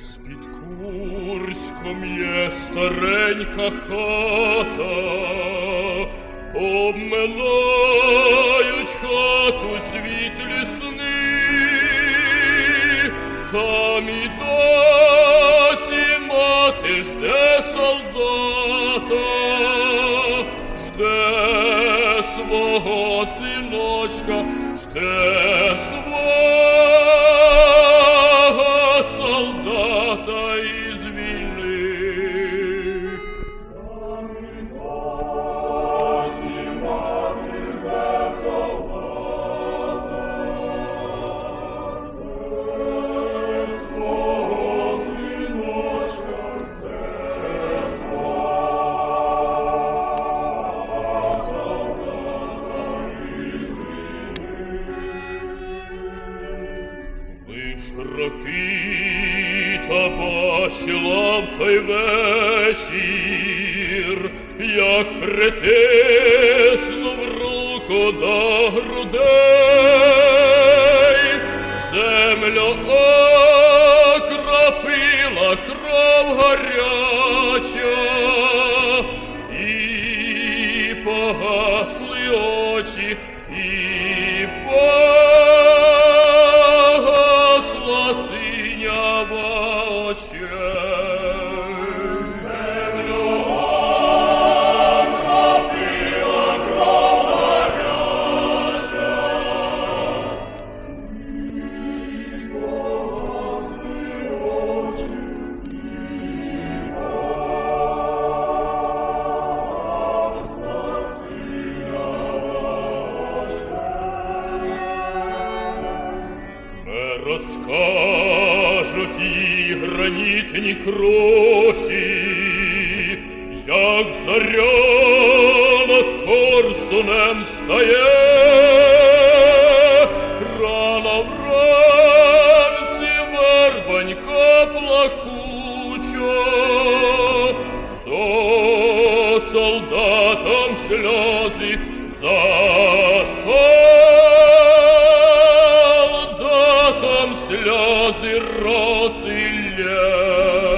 Під Курськом є старенька хата, обминають хату світлі сни, там і досі мати жде солдата, жде свого синочка, жде свого Лиш роки та бачила вечір, як притиснув руку до грудей, землю окропила кров гаряча, розкажуть їй гранітні кросі, як заря над Корсунем стає, рано вранці вербанька плакуча, за солдатом сльози, за роси роси.